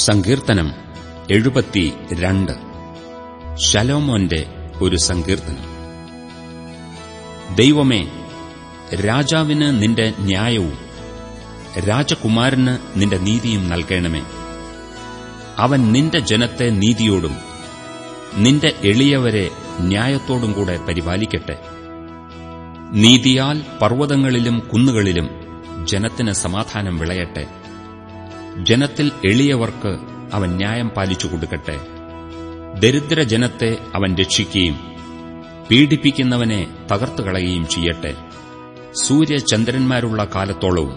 സങ്കീർത്തനം എഴുപത്തി രണ്ട് ശലോമോന്റെ ഒരു സങ്കീർത്തനം. ദൈവമേ രാജാവിന് നിന്റെ ന്യായവും രാജകുമാരന് നിന്റെ നീതിയും നൽകണമേ. അവൻ നിന്റെ ജനത്തെ നീതിയോടും നിന്റെ എളിയവരെ ന്യായത്തോടും കൂടെ പരിപാലിക്കട്ടെ. നീതിയാൽ പർവതങ്ങളിലും കുന്നുകളിലും ജനത്തിന് സമാധാനം വിളയട്ടെ. ജനത്തിൽ എളിയവർക്ക് അവൻ ന്യായം പാലിച്ചു കൊടുക്കട്ടെ. ദരിദ്രജനത്തെ അവൻ രക്ഷിക്കുകയും പീഡിപ്പിക്കുന്നവനെ തകർത്തുകളയുകയും ചെയ്യട്ടെ. സൂര്യചന്ദ്രന്മാരുള്ള കാലത്തോളവും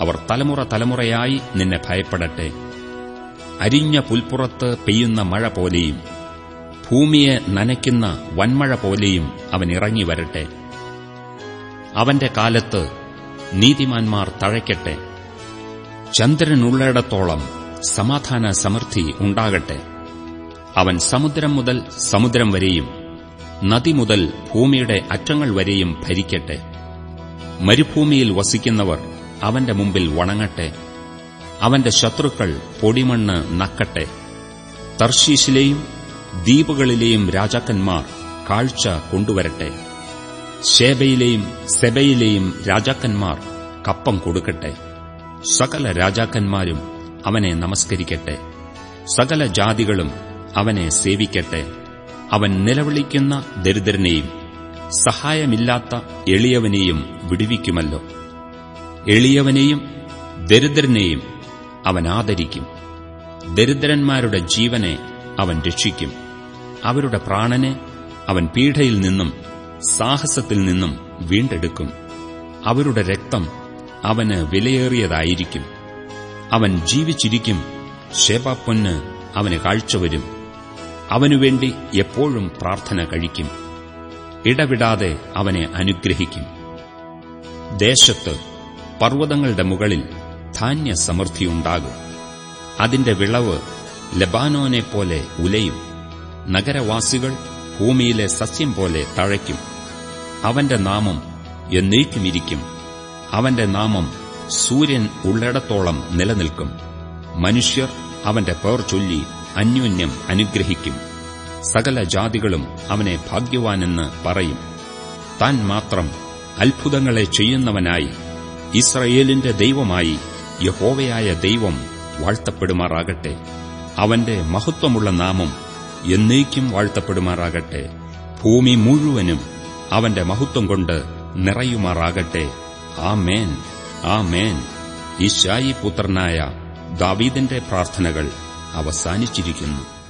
അവർ തലമുറ തലമുറയായി നിന്നെ ഭയപ്പെടട്ടെ. അരിഞ്ഞ പുൽപ്പുറത്ത് പെയ്യുന്ന മഴ പോലെയും ഭൂമിയെ നനയ്ക്കുന്ന വൻമഴ പോലെയും അവൻ ഇറങ്ങി വരട്ടെ അവന്റെ കാലത്ത് നീതിമാന്മാർ തഴയ്ക്കട്ടെ. ചന്ദ്രനുള്ളിടത്തോളം സമാധാന സമൃദ്ധി ഉണ്ടാകട്ടെ. അവൻ സമുദ്രം മുതൽ സമുദ്രം വരെയും നദി മുതൽ ഭൂമിയുടെ അറ്റങ്ങൾ വരെയും ഭരിക്കട്ടെ. മരുഭൂമിയിൽ വസിക്കുന്നവർ അവന്റെ മുമ്പിൽ വണങ്ങട്ടെ. അവന്റെ ശത്രുക്കൾ പൊടിമണ്ണ് നക്കട്ടെ. തർശീശിലെയും ദ്വീപുകളിലെയും രാജാക്കന്മാർ കാഴ്ച കൊണ്ടുവരട്ടെ. ശേബയിലെയും സെബയിലെയും രാജാക്കന്മാർ കപ്പം കൊടുക്കട്ടെ. സകല രാജാക്കന്മാരും അവനെ നമസ്കരിക്കട്ടെ. സകല ജാതികളും അവനെ സേവിക്കട്ടെ. അവൻ നിലവിളിക്കുന്ന ദരിദ്രനെയും സഹായമില്ലാത്ത എളിയവനെയും വിടുവിക്കുമല്ലോ. എളിയവനെയും ദരിദ്രനെയും അവൻ ആദരിക്കും. ദരിദ്രന്മാരുടെ ജീവനെ അവൻ രക്ഷിക്കും. അവരുടെ പ്രാണനെ അവൻ പീഠയിൽ നിന്നും സാഹസത്തിൽ നിന്നും വീണ്ടെടുക്കും. അവരുടെ രക്തം അവന് വിലയേറിയതായിരിക്കും. അവൻ ജീവിച്ചിരിക്കും. ശേപാപ്പൊന്ന് അവന് കാഴ്ചവരും അവനുവേണ്ടി എപ്പോഴും പ്രാർത്ഥന കഴിക്കും. ഇടവിടാതെ അവനെ അനുഗ്രഹിക്കും. ദേശത്ത് പർവതങ്ങളുടെ മുകളിൽ ധാന്യസമൃദ്ധിയുണ്ടാകും. അതിന്റെ വിളവ് ലബാനോനെപ്പോലെ ഉലയും. നഗരവാസികൾ ഭൂമിയിലെ സസ്യം പോലെ തഴയ്ക്കും. അവന്റെ നാമം എന്നേക്കുമിരിക്കും. അവന്റെ നാമം സൂര്യൻ ഉള്ളിടത്തോളം നിലനിൽക്കും. മനുഷ്യർ അവന്റെ പേർ ചൊല്ലി അന്യോന്യം അനുഗ്രഹിക്കും. സകല ജാതികളും അവനെ ഭാഗ്യവാനെന്ന് പറയും. താൻ മാത്രം അത്ഭുതങ്ങളെ ചെയ്യുന്നവനായി ഇസ്രയേലിന്റെ ദൈവമായി യഹോവയായ ദൈവം വാഴ്ത്തപ്പെടുമാറാകട്ടെ. അവന്റെ മഹത്വമുള്ള നാമം എന്നേക്കും വാഴ്ത്തപ്പെടുമാറാകട്ടെ. ഭൂമി മുഴുവനും അവന്റെ മഹത്വം കൊണ്ട് നിറയുമാറാകട്ടെ. ആമേൻ ആമേൻ. ഈശായി പുത്രനായ ദാവീദിന്റെ പ്രാർത്ഥനകൾ അവസാനിച്ചിരിക്കുന്നു.